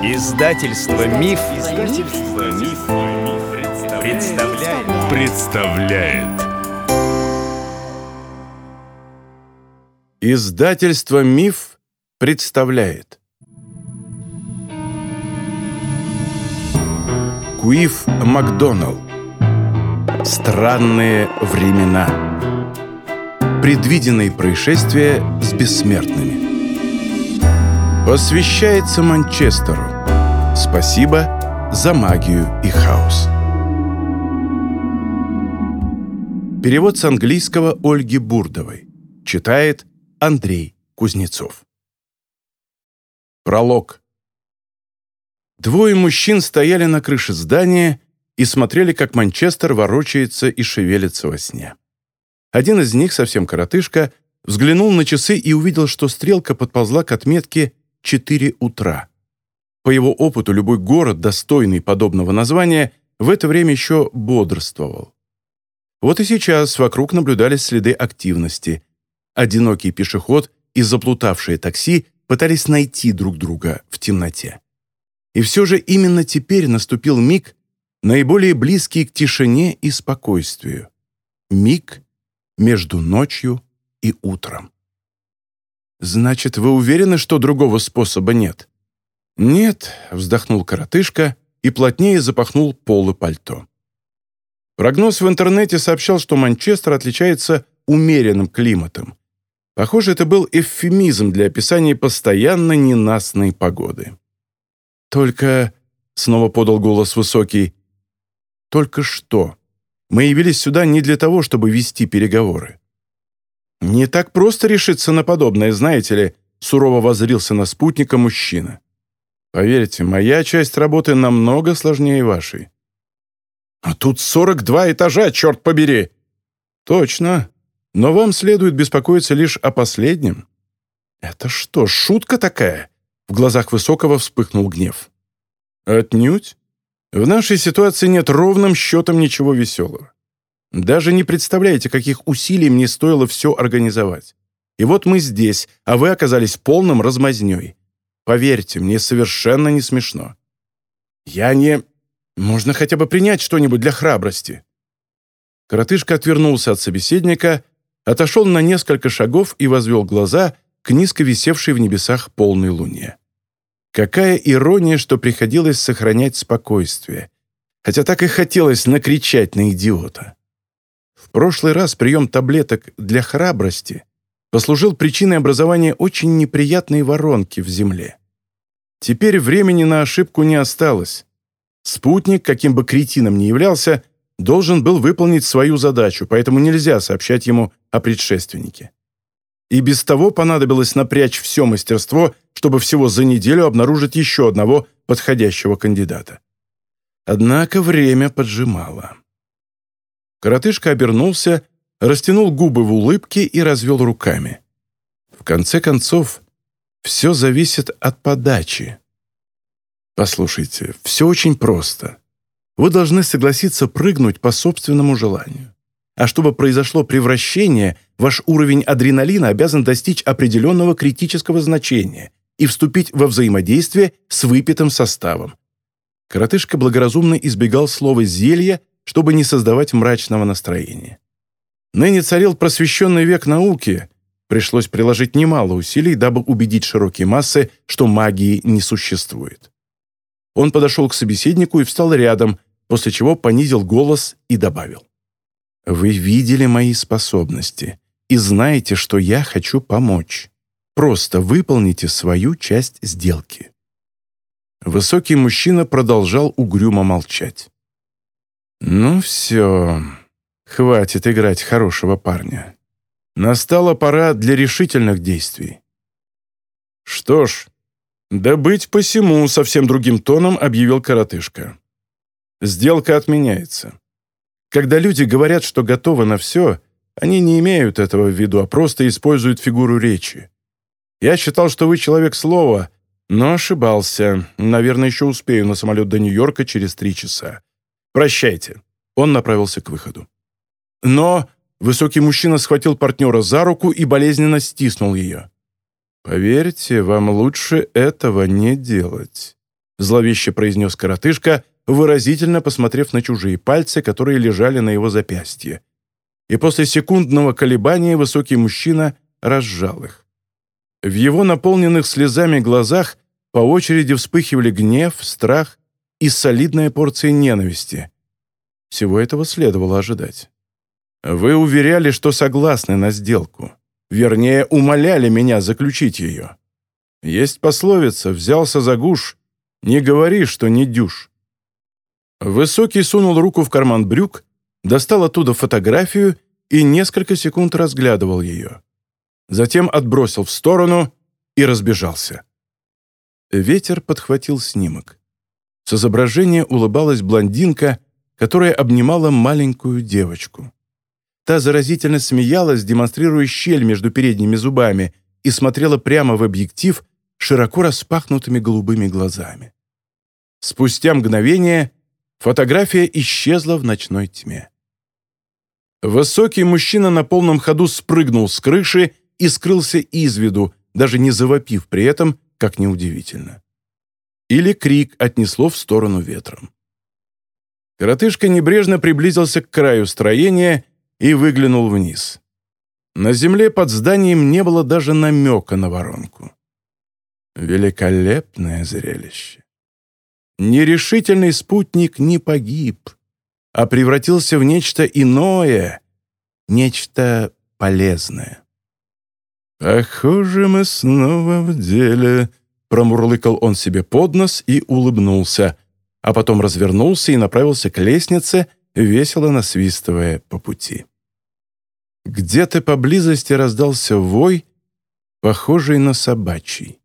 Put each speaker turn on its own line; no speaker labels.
Издательство Миф, Издательство Миф, представляет.
представляет.
Издательство Миф представляет. Куив Макдоналл Странные времена. Предвиденные происшествия с бессмертными Посвящается Манчестеру. Спасибо за магию и хаос. Перевод с английского Ольги Бурдовой. Читает Андрей Кузнецов. Пролог. Двое мужчин стояли на крыше здания и смотрели, как Манчестер ворочается и шевелится во сне. Один из них, совсем коротышка, взглянул на часы и увидел, что стрелка подползла к отметке 4 утра. По его опыту, любой город, достойный подобного названия, в это время еще бодрствовал. Вот и сейчас вокруг наблюдались следы активности. Одинокий пешеход и заплутавшее такси пытались найти друг друга в темноте. И все же именно теперь наступил миг, наиболее близкий к тишине и спокойствию. Миг между ночью и утром. «Значит, вы уверены, что другого способа нет?» «Нет», — вздохнул коротышка и плотнее запахнул полы пальто. Прогноз в интернете сообщал, что Манчестер отличается умеренным климатом. Похоже, это был эвфемизм для описания постоянно ненастной погоды. «Только...» — снова подал голос высокий. «Только что? Мы явились сюда не для того, чтобы вести переговоры. «Не так просто решиться на подобное, знаете ли», сурово воззрился на спутника мужчина. «Поверьте, моя часть работы намного сложнее вашей». «А тут 42 этажа, черт побери!» «Точно, но вам следует беспокоиться лишь о последнем». «Это что, шутка такая?» В глазах Высокого вспыхнул гнев. «Отнюдь. В нашей ситуации нет ровным счетом ничего веселого. Даже не представляете, каких усилий мне стоило все организовать. И вот мы здесь, а вы оказались полным размазнёй. Поверьте, мне совершенно не смешно. Я не... Можно хотя бы принять что-нибудь для храбрости». Коротышка отвернулся от собеседника, отошел на несколько шагов и возвел глаза к низко висевшей в небесах полной луне. Какая ирония, что приходилось сохранять спокойствие, хотя так и хотелось накричать на идиота. В прошлый раз прием таблеток для храбрости послужил причиной образования очень неприятной воронки в земле. Теперь времени на ошибку не осталось. Спутник, каким бы кретином ни являлся, должен был выполнить свою задачу, поэтому нельзя сообщать ему о предшественнике. И без того понадобилось напрячь все мастерство, чтобы всего за неделю обнаружить еще одного подходящего кандидата. Однако время поджимало. Коротышка обернулся, растянул губы в улыбке и развел руками. В конце концов, все зависит от подачи. Послушайте, все очень просто. Вы должны согласиться прыгнуть по собственному желанию. А чтобы произошло превращение, ваш уровень адреналина обязан достичь определенного критического значения и вступить во взаимодействие с выпитым составом. Коротышка благоразумно избегал слова «зелье», чтобы не создавать мрачного настроения. Ныне царил просвещенный век науки, пришлось приложить немало усилий, дабы убедить широкие массы, что магии не существует. Он подошел к собеседнику и встал рядом, после чего понизил голос и добавил. «Вы видели мои способности и знаете, что я хочу помочь. Просто выполните свою часть сделки». Высокий мужчина продолжал угрюмо молчать. «Ну все, хватит играть хорошего парня. Настала пора для решительных действий». «Что ж, да быть посему», — совсем другим тоном объявил коротышка. «Сделка отменяется. Когда люди говорят, что готовы на все, они не имеют этого в виду, а просто используют фигуру речи. Я считал, что вы человек слова, но ошибался. Наверное, еще успею на самолет до Нью-Йорка через три часа. Прощайте». Он направился к выходу. Но высокий мужчина схватил партнера за руку и болезненно стиснул ее. «Поверьте, вам лучше этого не делать. зловеще произнес коротышка, выразительно посмотрев на чужие пальцы, которые лежали на его запястье. И после секундного колебания высокий мужчина разжал их. В его наполненных слезами глазах по очереди вспыхивали гнев, страх и солидная порция ненависти. Всего этого следовало ожидать. Вы уверяли, что согласны на сделку. Вернее, умоляли меня заключить ее. Есть пословица «взялся за гуш, не говори, что не дюш». Высокий сунул руку в карман брюк, достал оттуда фотографию и несколько секунд разглядывал ее. Затем отбросил в сторону и разбежался. Ветер подхватил снимок. С изображения улыбалась блондинка, которая обнимала маленькую девочку. Та заразительно смеялась, демонстрируя щель между передними зубами, и смотрела прямо в объектив широко распахнутыми голубыми глазами. Спустя мгновение фотография исчезла в ночной тьме. Высокий мужчина на полном ходу спрыгнул с крыши и скрылся из виду, даже не завопив при этом, как неудивительно. Или крик отнесло в сторону ветром. Коротышка небрежно приблизился к краю строения и выглянул вниз. На земле под зданием не было даже намека на воронку. Великолепное зрелище. Нерешительный спутник не погиб, а превратился в нечто иное, нечто полезное. «Похоже, мы снова в деле», — промурлыкал он себе под нос и улыбнулся, а потом развернулся и направился к лестнице, весело насвистывая по пути. Где-то поблизости раздался вой, похожий на собачий.